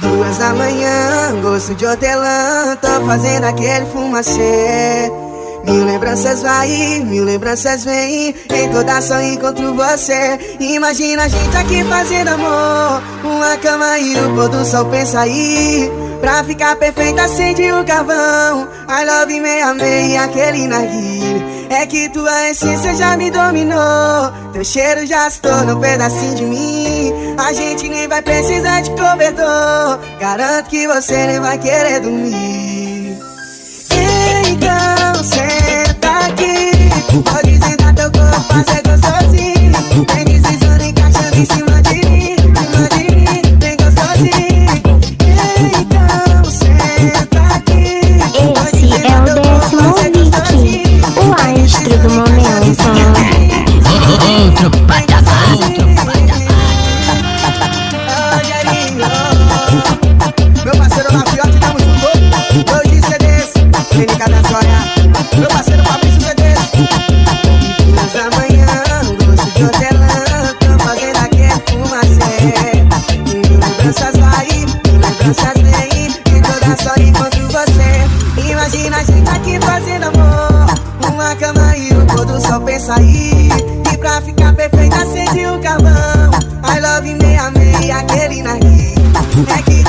Duas da manhã, gosto de hortelã, tô fazendo aquele fumacê. Mil lembranças vai, mil lembranças vem Em toda ação encontro você Imagina a gente aqui fazendo amor Uma cama e o pôr do sol pensa aí Pra ficar perfeita acende o carvão. I love meia meia aquele narguilho É que tua essência já me dominou. Teu cheiro já se tornou um pedacinho de mim. A gente nem vai precisar de cobertor. Garanto que você nem vai querer dormir Outro patamar, Meu parceiro Mafiote, tamo junto. De CDs, clínica da Meu parceiro Fabrício CDs Duas da manhã, gosto de hortelã. Tô fazendo aquele fumacê. Mil lembranças vai, lembranças vem. E toda só você. Imagina a gente aqui fazendo amor. Uma cama e o pôr do sol pensa aí acende